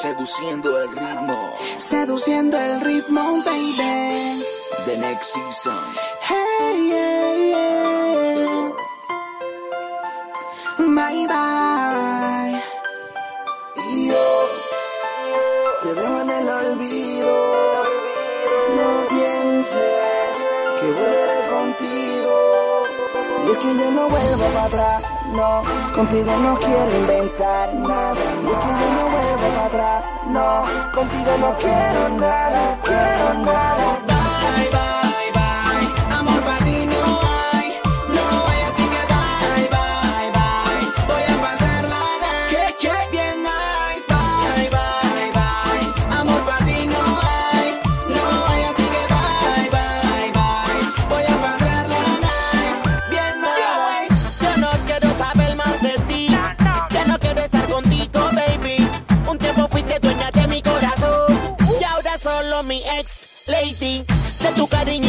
Seduciendo el ritmo. Seduciendo el ritmo, baby. The next season. Hey, yeah, yeah. Bye, bye. Y yo te dejo en el olvido. No pienses que volveré contigo. Y es que yo no vuelvo para atrás, no. Contigo no quiero inventar nada. Y es que yo no vuelvo para atrás, no. Contigo no quiero nada,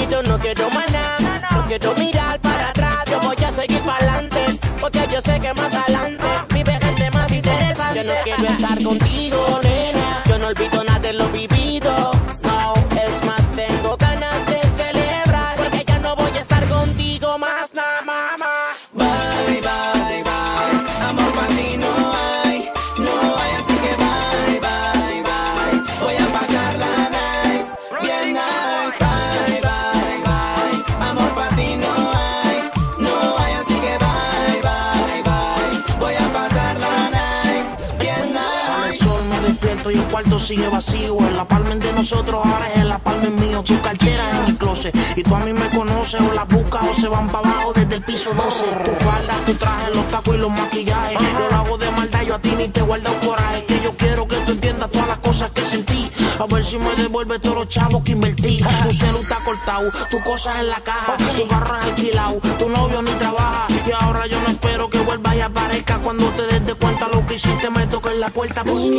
cariñito no quiero más nada. No quiero mirar para atrás. Yo voy a seguir para adelante. Porque yo sé que más adelante vive gente más interesante. Yo no quiero estar contigo, nena. Yo no olvido nada el cuarto sigue vacío. En la palma de nosotros, ahora es en la palma es mío. Su cartera en mi closet. Y tú a mí me conoces, o las buscas o se van para abajo desde el piso 12. Tu falda, tu traje, los tacos y los maquillajes. Yo lo hago de maldad, yo a ti ni te guardo coraje. Que yo quiero que tú entiendas todas las cosas que sentí. A ver si me devuelve todos los chavos que invertí. Tu celu está cortado, tu cosas en la caja, tu carro es alquilado, tu novio ni trabaja. Y ahora yo no espero que vuelvas y aparezca hiciste. Me toque en la puerta, pues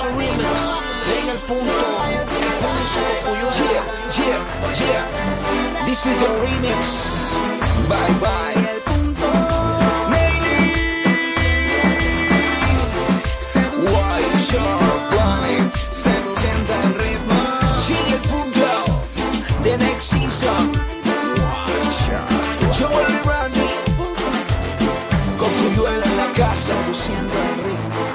su remix. Llega el punto. Yeah, yeah, yeah. This is the remix. Bye, bye. The next season. Randy. Con su duelo en la casa. Seduciendo el ritmo.